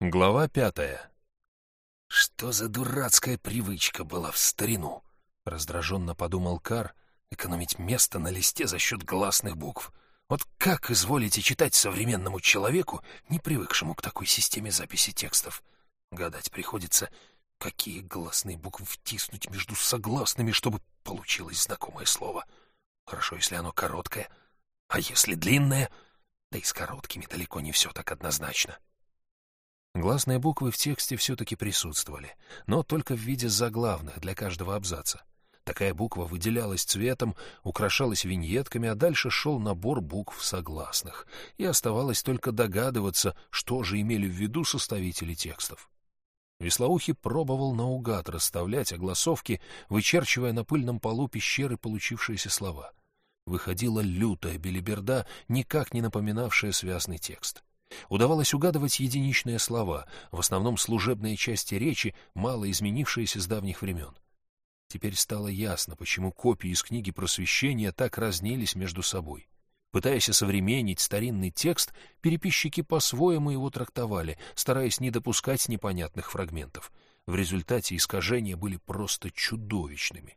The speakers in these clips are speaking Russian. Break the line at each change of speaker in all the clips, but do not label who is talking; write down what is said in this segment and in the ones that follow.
Глава пятая.
«Что за дурацкая привычка была в старину?» — раздраженно подумал Кар, экономить место на листе за счет гласных букв. Вот как изволите читать современному человеку, не привыкшему к такой системе записи текстов? Гадать приходится, какие гласные буквы втиснуть между согласными, чтобы получилось знакомое слово. Хорошо, если оно короткое, а если длинное, да и с короткими далеко не все так однозначно.
Гласные буквы в тексте все-таки присутствовали, но только в виде заглавных для каждого абзаца. Такая буква выделялась цветом, украшалась виньетками, а дальше шел набор букв согласных, и оставалось только догадываться, что же имели в виду составители текстов. Веслоухий пробовал наугад расставлять огласовки, вычерчивая на пыльном полу пещеры получившиеся слова. Выходила лютая белиберда, никак не напоминавшая связный текст. Удавалось угадывать единичные слова, в основном служебные части речи, мало изменившиеся с давних времен. Теперь стало ясно, почему копии из книги просвещения так разнились между собой. Пытаясь осовременить старинный текст, переписчики по-своему его трактовали, стараясь не допускать непонятных фрагментов. В результате искажения были просто чудовищными.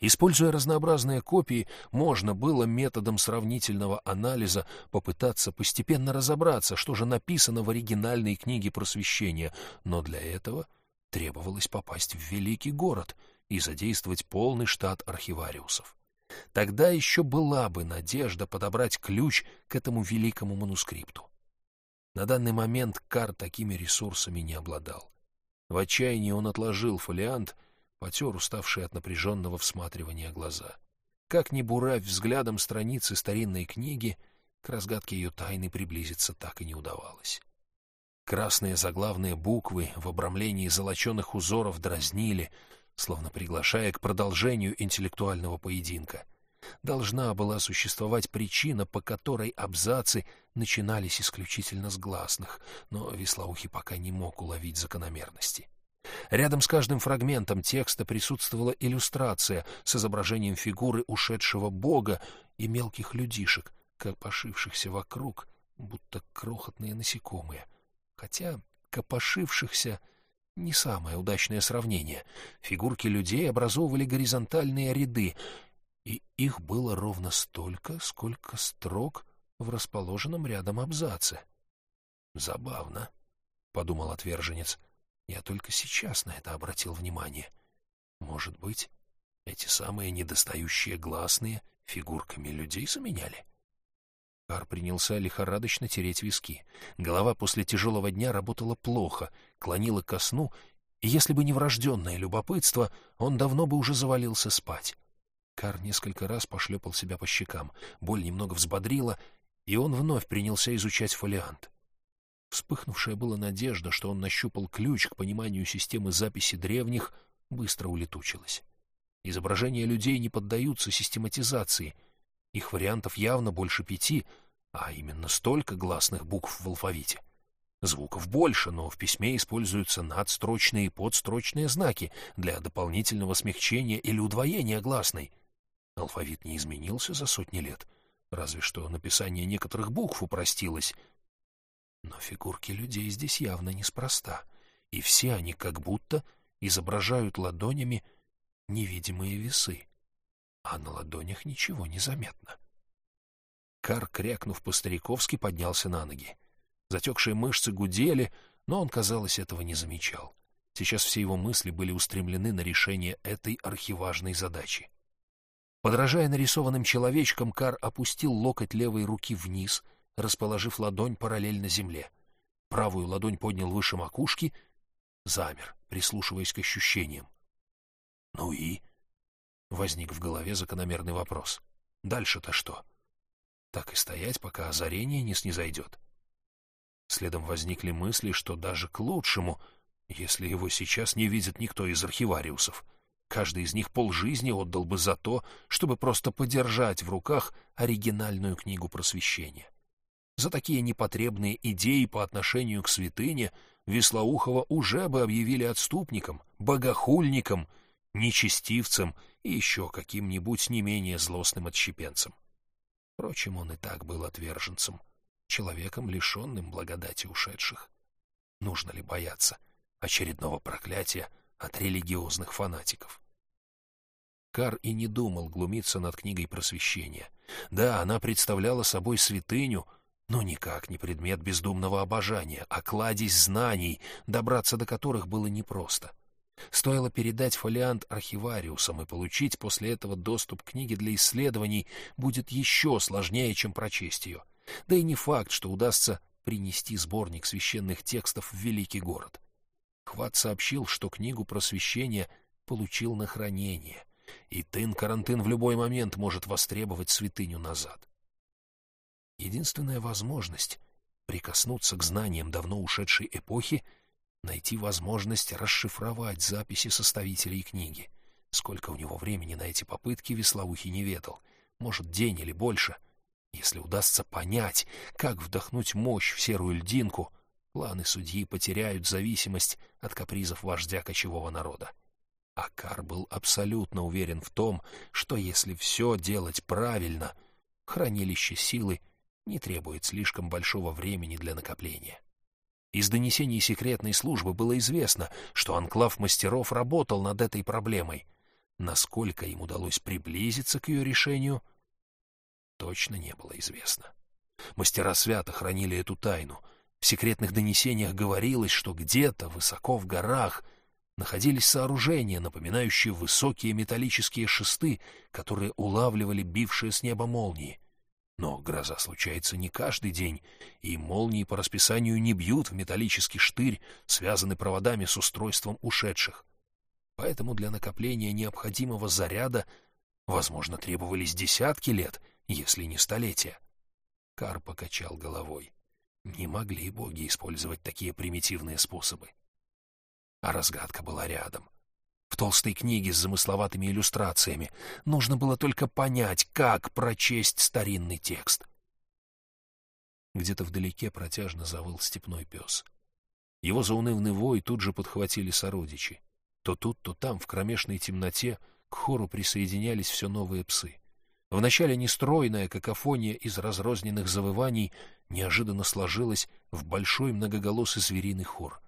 Используя разнообразные копии, можно было методом сравнительного анализа попытаться постепенно разобраться, что же написано в оригинальной книге просвещения, но для этого требовалось попасть в великий город и задействовать полный штат архивариусов. Тогда еще была бы надежда подобрать ключ к этому великому манускрипту. На данный момент Кар такими ресурсами не обладал. В отчаянии он отложил фолиант — потер уставшие от напряженного всматривания глаза. Как ни буравь взглядом страницы старинной книги, к разгадке ее тайны приблизиться так и не удавалось. Красные заглавные буквы в обрамлении золоченых узоров дразнили, словно приглашая к продолжению интеллектуального поединка. Должна была существовать причина, по которой абзацы начинались исключительно с гласных, но Веслоухий пока не мог уловить закономерности. Рядом с каждым фрагментом текста присутствовала иллюстрация с изображением фигуры ушедшего бога и мелких людишек, копошившихся вокруг, будто крохотные насекомые. Хотя копошившихся — не самое удачное сравнение. Фигурки людей образовывали горизонтальные ряды, и их было ровно столько, сколько строк в расположенном рядом абзаце. «Забавно», — подумал отверженец, — я только сейчас на это обратил внимание. Может быть, эти самые недостающие гласные фигурками людей заменяли? Кар принялся лихорадочно тереть виски. Голова после тяжелого дня работала плохо, клонила ко сну, и если бы не врожденное любопытство, он давно бы уже завалился спать. Кар несколько раз пошлепал себя по щекам, боль немного взбодрила, и он вновь принялся изучать фолиант. Вспыхнувшая была надежда, что он нащупал ключ к пониманию системы записи древних, быстро улетучилась. Изображения людей не поддаются систематизации. Их вариантов явно больше пяти, а именно столько гласных букв в алфавите. Звуков больше, но в письме используются надстрочные и подстрочные знаки для дополнительного смягчения или удвоения гласной. Алфавит не изменился за сотни лет, разве что написание некоторых букв упростилось — но фигурки людей здесь явно неспроста, и все они как будто изображают ладонями невидимые весы, а на ладонях ничего не заметно. Кар, крякнув по-стариковски, поднялся на ноги. Затекшие мышцы гудели, но он, казалось, этого не замечал. Сейчас все его мысли были устремлены на решение этой архиважной задачи. Подражая нарисованным человечкам, Кар опустил локоть левой руки вниз — расположив ладонь параллельно земле. Правую ладонь поднял выше макушки, замер, прислушиваясь к ощущениям. «Ну и?» — возник в голове закономерный вопрос. «Дальше-то что?» Так и стоять, пока озарение не снизойдет. Следом возникли мысли, что даже к лучшему, если его сейчас не видит никто из архивариусов. Каждый из них полжизни отдал бы за то, чтобы просто подержать в руках оригинальную книгу просвещения. За такие непотребные идеи по отношению к святыне Веслоухова уже бы объявили отступником, богохульником, нечестивцем и еще каким-нибудь не менее злостным отщепенцем. Впрочем, он и так был отверженцем, человеком, лишенным благодати ушедших. нужно ли бояться очередного проклятия от религиозных фанатиков. Кар и не думал глумиться над книгой просвещения. Да, она представляла собой святыню, но никак не предмет бездумного обожания, а кладезь знаний, добраться до которых было непросто. Стоило передать фолиант архивариусам и получить после этого доступ к книге для исследований будет еще сложнее, чем прочесть ее. Да и не факт, что удастся принести сборник священных текстов в великий город. Хват сообщил, что книгу просвещения получил на хранение, и Тын-Карантын в любой момент может востребовать святыню назад. Единственная возможность прикоснуться к знаниям давно ушедшей эпохи — найти возможность расшифровать записи составителей книги. Сколько у него времени на эти попытки, Веслоухий не ведал. Может, день или больше. Если удастся понять, как вдохнуть мощь в серую льдинку, планы судьи потеряют зависимость от капризов вождя кочевого народа. Акар был абсолютно уверен в том, что если все делать правильно, хранилище силы не требует слишком большого времени для накопления. Из донесений секретной службы было известно, что анклав мастеров работал над этой проблемой. Насколько им удалось приблизиться к ее решению, точно не было известно. Мастера свято хранили эту тайну. В секретных донесениях говорилось, что где-то высоко в горах находились сооружения, напоминающие высокие металлические шесты, которые улавливали бившие с неба молнии. Но гроза случается не каждый день, и молнии по расписанию не бьют в металлический штырь, связанный проводами с устройством ушедших. Поэтому для накопления необходимого заряда, возможно, требовались десятки лет, если не столетия. Кар покачал головой. Не могли боги использовать такие примитивные способы. А разгадка была рядом — в толстой книге с замысловатыми иллюстрациями. Нужно было только понять, как прочесть старинный текст. Где-то вдалеке протяжно завыл степной пес. Его заунывный вой тут же подхватили сородичи. То тут, то там, в кромешной темноте, к хору присоединялись все новые псы. Вначале нестройная какофония из разрозненных завываний неожиданно сложилась в большой многоголосый звериный хор.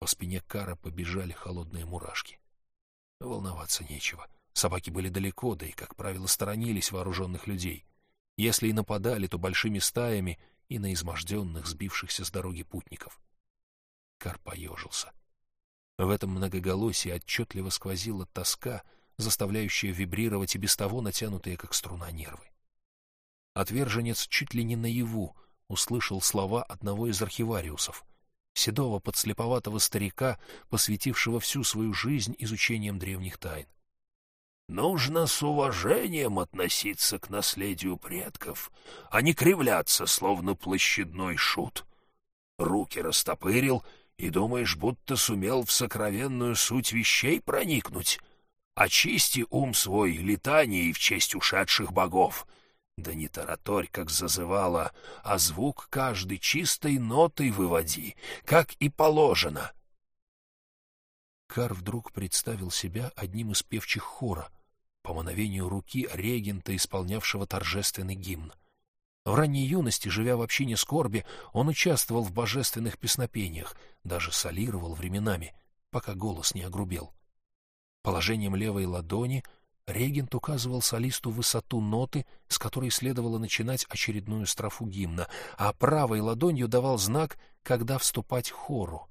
По спине Кара побежали холодные мурашки. Волноваться нечего. Собаки были далеко, да и, как правило, сторонились вооруженных людей. Если и нападали, то большими стаями и на изможденных, сбившихся с дороги путников. Кар поежился. В этом многоголосии отчетливо сквозила тоска, заставляющая вибрировать и без того натянутые, как струна, нервы. Отверженец чуть ли не наяву услышал слова одного из архивариусов — седого подслеповатого старика, посвятившего всю свою жизнь изучением древних тайн. Нужно с уважением относиться к наследию предков, а не кривляться, словно площадной шут. Руки растопырил и думаешь, будто сумел в сокровенную суть вещей проникнуть. Очисти ум свой летанией в честь ушедших богов — да не тараторь, как зазывала, а звук каждый чистой нотой выводи, как и положено. Кар вдруг представил себя одним из певчих хора, по мановению руки регента, исполнявшего торжественный гимн. В ранней юности, живя в общине скорби, он участвовал в божественных песнопениях, даже солировал временами, пока голос не огрубел. Положением левой ладони — Регент указывал солисту высоту ноты, с которой следовало начинать очередную строфу гимна, а правой ладонью давал знак, когда вступать хору.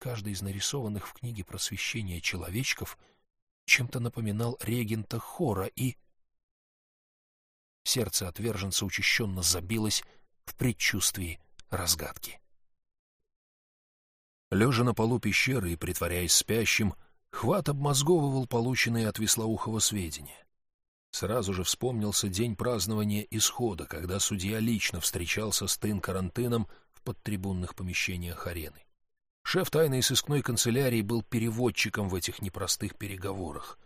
Каждый из нарисованных в книге просвещения человечков чем-то напоминал регента хора, и... Сердце отверженца учащенно забилось в предчувствии разгадки. Лежа на полу пещеры и притворяясь спящим, Хват обмозговывал полученные от Веслоухова сведения. Сразу же вспомнился день празднования исхода, когда судья лично встречался с Тын-Карантыном в подтрибунных помещениях арены. Шеф тайной сыскной канцелярии был переводчиком в этих непростых переговорах.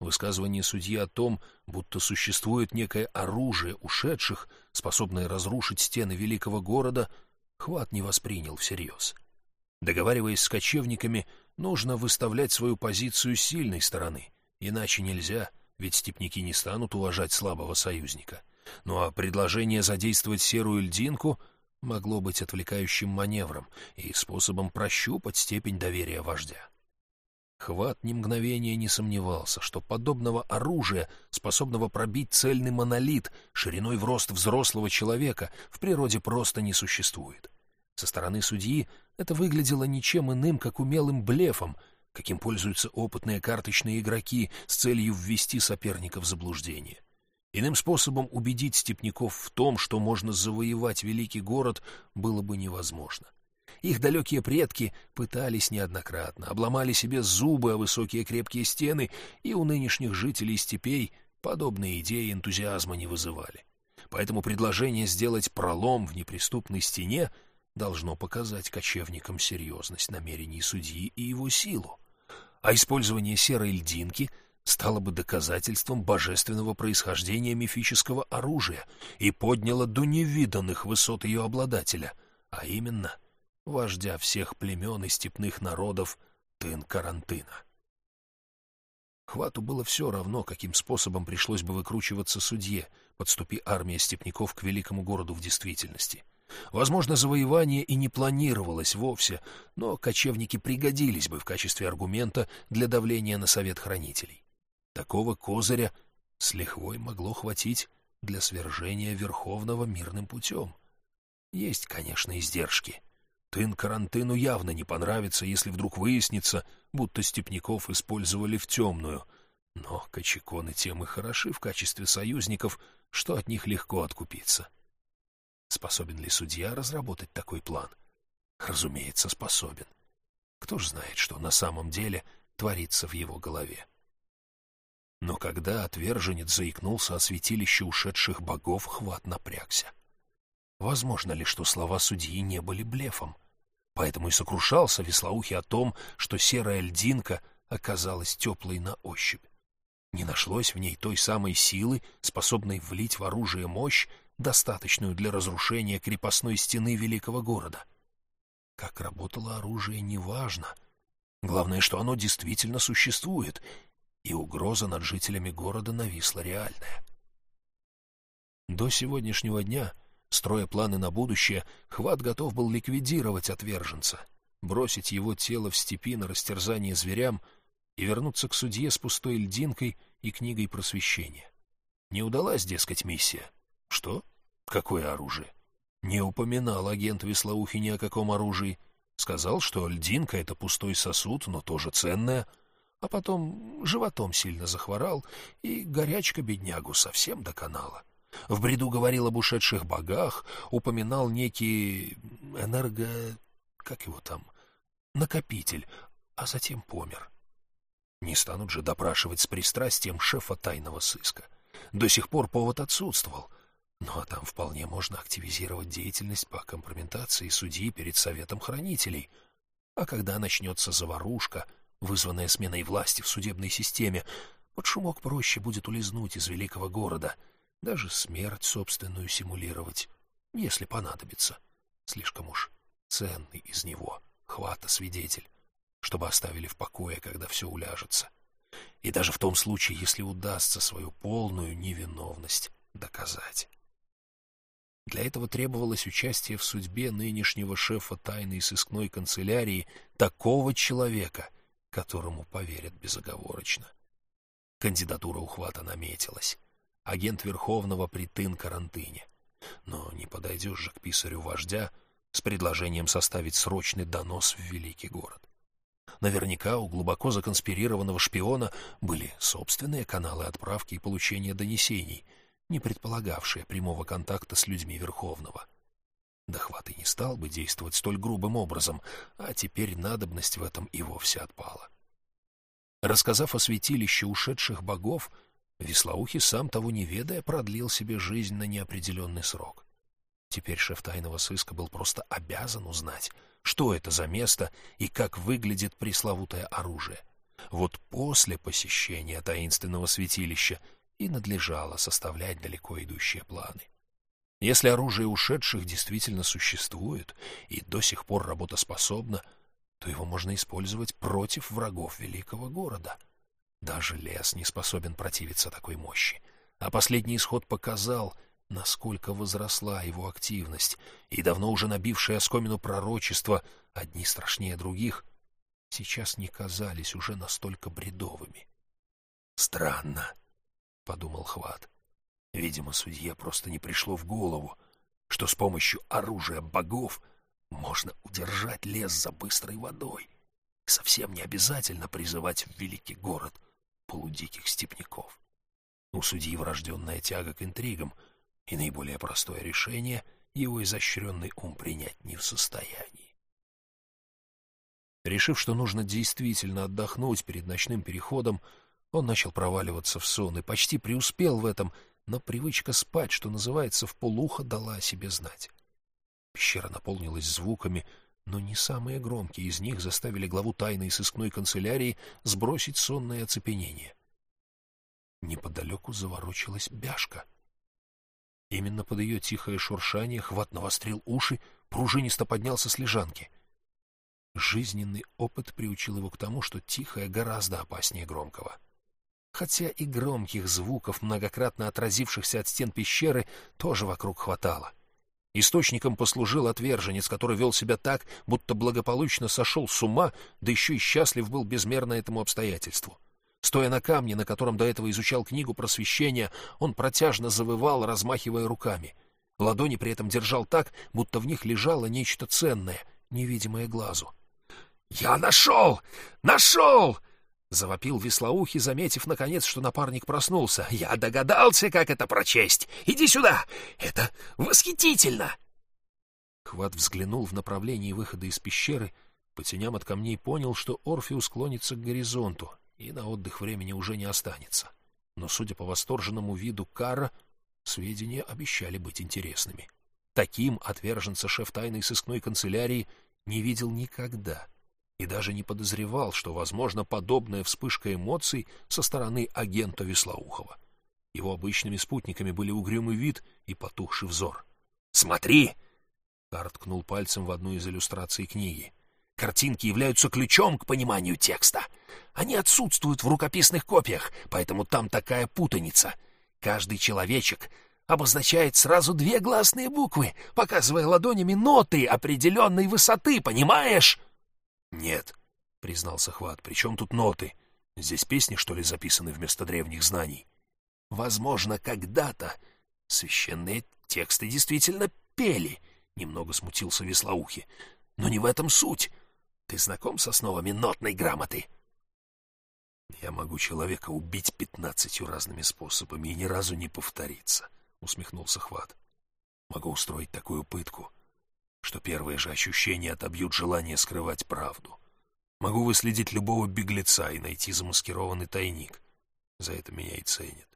Высказывание судьи о том, будто существует некое оружие ушедших, способное разрушить стены великого города, Хват не воспринял всерьез. Договариваясь с кочевниками, нужно выставлять свою позицию сильной стороны, иначе нельзя, ведь степняки не станут уважать слабого союзника. Ну а предложение задействовать серую льдинку могло быть отвлекающим маневром и способом прощупать степень доверия вождя. Хват ни мгновения не сомневался, что подобного оружия, способного пробить цельный монолит шириной в рост взрослого человека, в природе просто не существует. Со стороны судьи это выглядело ничем иным, как умелым блефом, каким пользуются опытные карточные игроки с целью ввести соперника в заблуждение. Иным способом убедить степняков в том, что можно завоевать великий город, было бы невозможно. Их далекие предки пытались неоднократно, обломали себе зубы о высокие крепкие стены, и у нынешних жителей степей подобные идеи энтузиазма не вызывали. Поэтому предложение сделать пролом в неприступной стене должно показать кочевникам серьезность намерений судьи и его силу. А использование серой льдинки — стало бы доказательством божественного происхождения мифического оружия и подняло до невиданных высот ее обладателя, а именно вождя всех племен и степных народов Тын-Карантына. Хвату было все равно, каким способом пришлось бы выкручиваться судье, подступи армия степняков к великому городу в действительности. Возможно, завоевание и не планировалось вовсе, но кочевники пригодились бы в качестве аргумента для давления на совет хранителей. Такого козыря с лихвой могло хватить для свержения Верховного мирным путем. Есть, конечно, издержки. Тын Карантыну явно не понравится, если вдруг выяснится, будто степняков использовали в темную. Но кочеконы тем и хороши в качестве союзников, что от них легко откупиться. Способен ли судья разработать такой план? Разумеется, способен. Кто ж знает, что на самом деле творится в его голове. Но когда отверженец заикнулся о святилище ушедших богов, хват напрягся. Возможно ли, что слова судьи не были блефом? Поэтому и сокрушался Веслоухий о том, что серая льдинка оказалась теплой на ощупь. Не нашлось в ней той самой силы, способной влить в оружие мощь, достаточную для разрушения крепостной стены великого города. Как работало оружие, неважно. Главное, что оно действительно существует, и угроза над жителями города нависла реальная. До сегодняшнего дня, строя планы на будущее, Хват готов был ликвидировать отверженца, бросить его тело в степи на растерзание зверям и вернуться к судье с пустой льдинкой и книгой просвещения. Не удалась, дескать, миссия. Что? Какое оружие? Не упоминал агент Веслоухи ни о каком оружии. Сказал, что льдинка — это пустой сосуд, но тоже ценная — а потом животом сильно захворал, и горячка беднягу совсем доконала. В бреду говорил об ушедших богах, упоминал некий энерго... как его там? накопитель, а затем помер. Не станут же допрашивать с пристрастием шефа тайного сыска. До сих пор повод отсутствовал. Ну а там вполне можно активизировать деятельность по компрометации судьи перед советом хранителей. А когда начнется заварушка, вызванная сменой власти в судебной системе, под шумок проще будет улизнуть из великого города, даже смерть собственную симулировать, если понадобится. Слишком уж ценный из него хвата свидетель, чтобы оставили в покое, когда все уляжется. И даже в том случае, если удастся свою полную невиновность доказать. Для этого требовалось участие в судьбе нынешнего шефа тайной сыскной канцелярии такого человека, которому поверят безоговорочно. Кандидатура ухвата наметилась. Агент Верховного при Тын-карантыне. Но не подойдешь же к писарю вождя с предложением составить срочный донос в великий город. Наверняка у глубоко законспирированного шпиона были собственные каналы отправки и получения донесений, не предполагавшие прямого контакта с людьми Верховного. Дохват и не стал бы действовать столь грубым образом, а теперь надобность в этом и вовсе отпала. Рассказав о святилище ушедших богов, Веслоухий, сам того не ведая, продлил себе жизнь на неопределенный срок. Теперь шеф тайного сыска был просто обязан узнать, что это за место и как выглядит пресловутое оружие. Вот после посещения таинственного святилища и надлежало составлять далеко идущие планы. Если оружие ушедших действительно существует и до сих пор работоспособно, то его можно использовать против врагов великого города. Даже лес не способен противиться такой мощи. А последний исход показал, насколько возросла его активность, и давно уже набившие оскомину пророчества, одни страшнее других, сейчас не казались уже настолько бредовыми. «Странно», — подумал Хват. Видимо, судье просто не пришло в голову, что с помощью оружия богов можно удержать лес за быстрой водой. совсем не обязательно призывать в великий город полудиких степняков. У судьи врожденная тяга к интригам — и наиболее простое решение его изощренный ум принять не в состоянии. Решив, что нужно действительно отдохнуть перед ночным переходом, он начал проваливаться в сон и почти преуспел в этом, но привычка спать, что называется, в полухо дала о себе знать. Пещера наполнилась звуками, но не самые громкие из них заставили главу тайной сыскной канцелярии сбросить сонное оцепенение. Неподалеку заворочилась бяшка — Именно под ее тихое шуршание хват навострил уши, пружинисто поднялся с лежанки. Жизненный опыт приучил его к тому, что тихое гораздо опаснее громкого. Хотя и громких звуков, многократно отразившихся от стен пещеры, тоже вокруг хватало. Источником послужил отверженец, который вел себя так, будто благополучно сошел с ума, да еще и счастлив был безмерно этому обстоятельству. Стоя на камне, на котором до этого изучал книгу просвещения, он протяжно завывал, размахивая руками. Ладони при этом держал так, будто в них лежало нечто ценное, невидимое глазу. «Я нашел! Нашел!» — завопил Веслоухий, заметив, наконец, что напарник проснулся. «Я догадался, как это прочесть! Иди сюда! Это восхитительно!» Хват взглянул в направлении выхода из пещеры, по теням от камней понял, что Орфеус клонится к горизонту, и на отдых времени уже не останется. Но, судя по восторженному виду Кара, сведения обещали быть интересными. Таким отверженца шеф тайной сыскной канцелярии не видел никогда и даже не подозревал, что, возможно, подобная вспышка эмоций со стороны агента Веслоухова. Его обычными спутниками были угрюмый вид и потухший взор. «Смотри!» — Кар ткнул пальцем в одну из иллюстраций книги. Картинки являются ключом к пониманию текста. Они отсутствуют в рукописных копиях, поэтому там такая путаница. Каждый человечек обозначает сразу две гласные буквы, показывая ладонями ноты определенной высоты, понимаешь? — Нет, — признался Хват, — при чем тут ноты? Здесь песни, что ли, записаны вместо древних знаний? Возможно, когда-то священные тексты действительно пели, — немного смутился Веслоухи. Но не в этом суть. Ты знаком с основами нотной грамоты? Я могу человека убить пятнадцатью разными способами и ни разу не повториться, усмехнулся Хват. Могу устроить такую пытку, что первые же ощущения отобьют желание скрывать правду. Могу выследить любого беглеца и найти замаскированный тайник. За это меня и ценят.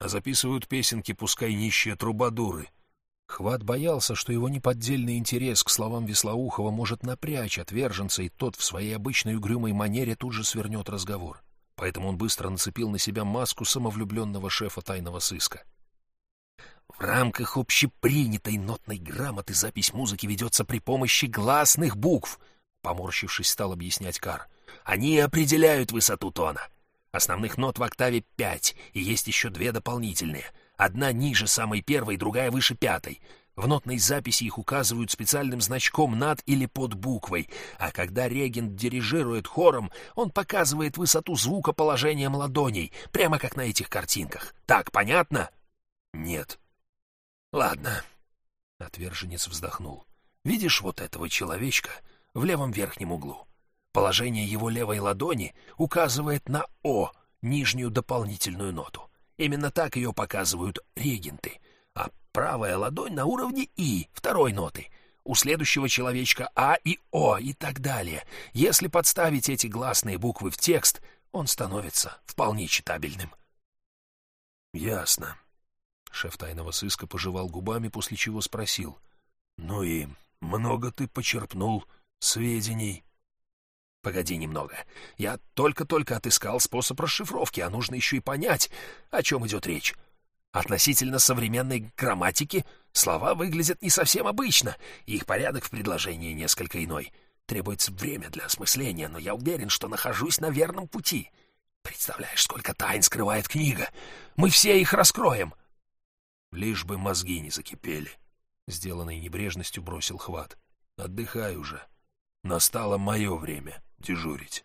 А записывают песенки, пускай нищие трубадуры — Хват боялся, что его неподдельный интерес к словам Веслоухова может напрячь отверженца, и тот в своей обычной угрюмой манере тут же свернет разговор. Поэтому он быстро нацепил на себя маску самовлюбленного шефа тайного сыска. В рамках общепринятой нотной грамоты запись музыки ведется при помощи гласных букв, поморщившись, стал объяснять Кар. Они определяют высоту тона. Основных нот в октаве пять, и есть еще две дополнительные — Одна ниже самой первой, другая выше пятой. В нотной записи их указывают специальным значком над или под буквой, а когда регент дирижирует хором, он показывает высоту звука положением ладоней, прямо как на этих картинках. Так, понятно? Нет. Ладно. Отверженец вздохнул. Видишь вот этого человечка в левом верхнем углу? Положение его левой ладони указывает на О, нижнюю дополнительную ноту. Именно так ее показывают регенты. А правая ладонь на уровне И, второй ноты. У следующего человечка А и О и так далее. Если подставить эти гласные буквы в текст, он становится вполне читабельным. Ясно. Шеф тайного сыска пожевал губами, после чего спросил. Ну и много ты почерпнул сведений? Погоди немного. Я только-только отыскал способ расшифровки, а нужно еще и понять, о чем идет речь. Относительно современной грамматики слова выглядят не совсем обычно, и их порядок в предложении несколько иной. Требуется время для осмысления, но я уверен, что нахожусь на верном пути. Представляешь, сколько тайн скрывает книга? Мы все их раскроем.
Лишь бы мозги не закипели. Сделанной небрежностью бросил хват. Отдыхай уже. Настало мое время дежурить.